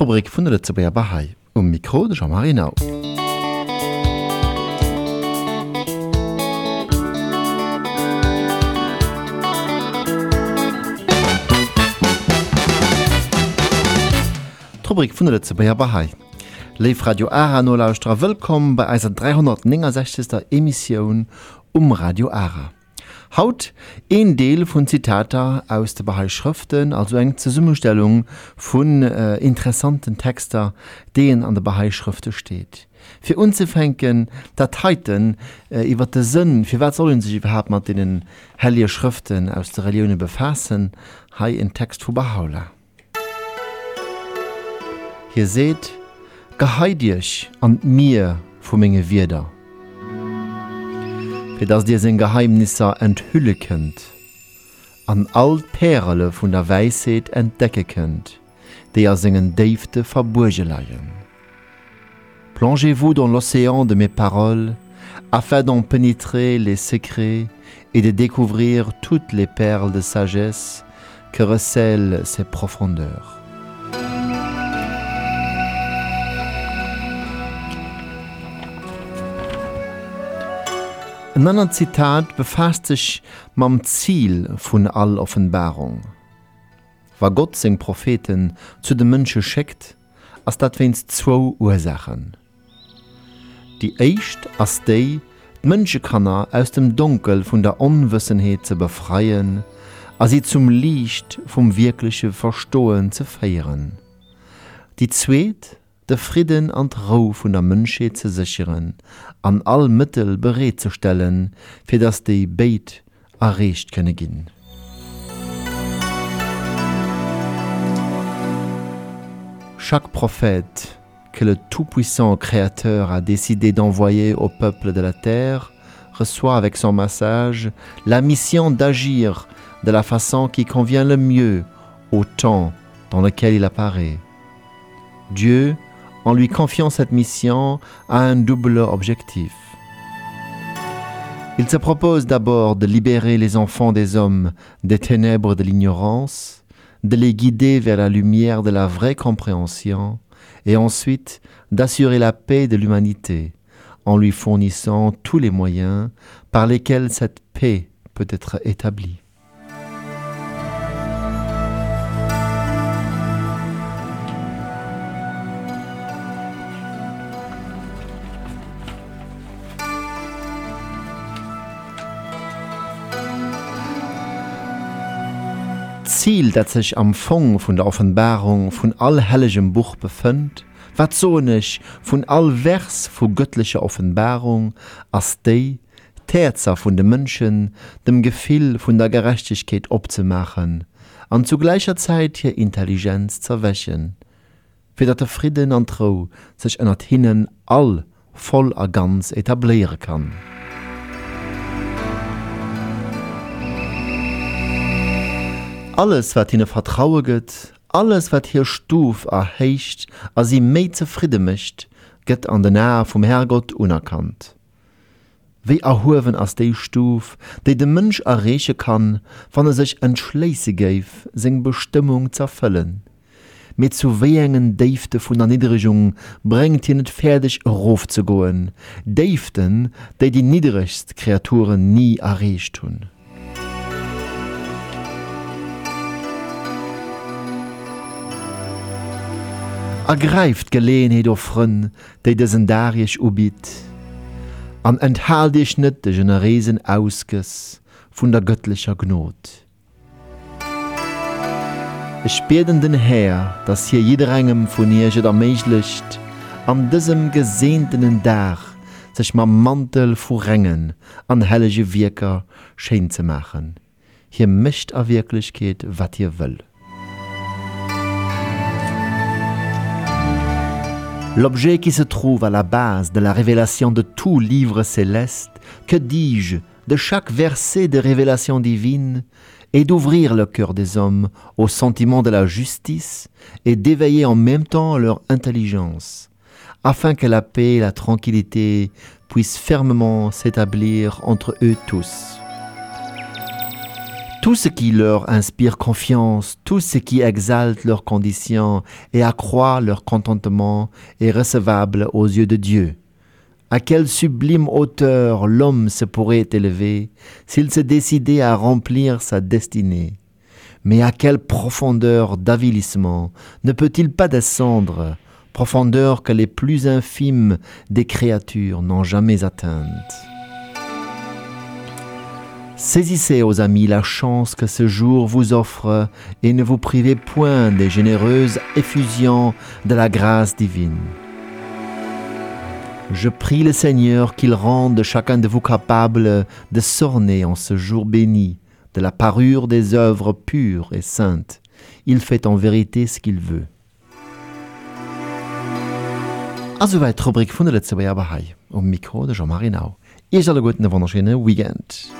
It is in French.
Rubrik vun der Zebeer Bahai um mikrodescher Marinau. Rubrik vun der Zebeer Bahai. Leif Radio Ara no laustra wëllkom bei eiser 360. Emissionioun um Radio Ara. Haut een Deel vun Zitater aus de Bahai Schriften, also eng ze Summestellung vun äh, interessanten Texter, deen an der Bahai Schrifte steht. Fi unzefänken Dateiten äh, iwwer de Sinn, fir wat sollen sich überhaupt mat den hellier Schriften aus der Religione befassen, hai en Text vu Bahaula. Hier seht, geheidirch an mir vu menge Wider. Für dass dir sein Geheimnisser enthülle könnt, an all Perle von der Weisheit entdecke könnt, die er singen leiien. Plongez-vous dans l'océan de mes paroles, afin d'en pénétrer les secrets et de découvrir toutes les perles de sagesse que recèlent ces profondeurs. Ein anderen Zitat befasst sich mam Ziel von all Offenbarung. War Gott seg Propheten zu den Menschen schickt, ass dat winst zwei Ursachen. Die Echt ass déi d'Mënsche kannner aus dem Dunkel von der Unwissenheit ze befreien, a sie zum Licht vom wirklichen Verstohlen zu feiern. Die zweet de Frieden an vun der Mënsche ze an all Mittel bereet stellen, fir dass déi Beit könne ginn. Chaque prophète que le Tout-Puissant Créateur a décidé d'envoyer au peuple de la terre reçoit avec son message la mission d'agir de la façon qui convient le mieux au temps dans lequel il apparaît. Dieu en lui confiant cette mission, a un double objectif. Il se propose d'abord de libérer les enfants des hommes des ténèbres de l'ignorance, de les guider vers la lumière de la vraie compréhension, et ensuite d'assurer la paix de l'humanité, en lui fournissant tous les moyens par lesquels cette paix peut être établie. Ziel, dat sich am Fong vun der Offenbarung vun all hellegem Buch befënnt, wat sonech vun all Vers vu göttlicher Offenbarung ass déi, Täzer vun de Mënschen dem Gefil vun der Gerechtigkeit opzemachen, an zu gleicher Zeit hier Intelligenz zerwächen, fir dat der Frieden an Tro sech ënnert hinnen all voll a ganz etabliere kann. alles wat hine vertraue gëtt, alles wat hier stuf erhéicht as sie méi zufriede mischt, gëtt an den Nähe vum Herrgott unerkannt. Wie erhowen ass déi Stuf, déi de Mënsch erreche kann, wann er sich entschléise géif, seng Bestimmung zerfëllen. Mit zu wéengen Deifte vun der Niederechung brengt hi net fertig, Rof zu goen, Deiften, déi die niederigst Kreaturen nie errecht hunn. ergreift Geleenheet ofrën, déi dëssen Dariech ubit. An enthal Dich net de generesen Ausges vun der göttlicher Gnot. Es speden den Herr, dass hier jeder engem vun Iget erméiglecht, an dësem gesehntenen Dach sech ma Mantel vu Rngen an hellege Wirker schein ze machen. Hier mischt a Wirklichkeit, wat ihr wëll. L'objet qui se trouve à la base de la révélation de tout livre céleste, que dis-je, de chaque verset de révélation divine, est d'ouvrir le cœur des hommes au sentiment de la justice et d'éveiller en même temps leur intelligence, afin que la paix et la tranquillité puissent fermement s'établir entre eux tous. Tout ce qui leur inspire confiance, tout ce qui exalte leurs conditions et accroît leur contentement est recevable aux yeux de Dieu. À quelle sublime hauteur l'homme se pourrait élever s'il se décidait à remplir sa destinée. Mais à quelle profondeur d'avilissement ne peut-il pas descendre, profondeur que les plus infimes des créatures n'ont jamais atteinte. Saisissez aux amis la chance que ce jour vous offre et ne vous privez point des généreuses effusions de la grâce divine. Je prie le Seigneur qu'il rende chacun de vous capable de s'orner en ce jour béni de la parure des œuvres pures et saintes. Il fait en vérité ce qu'il veut. Rubrik vun de letzte Bahai um Mikro de Jean Marinau. Ich alle guten wunderschöne Weekend.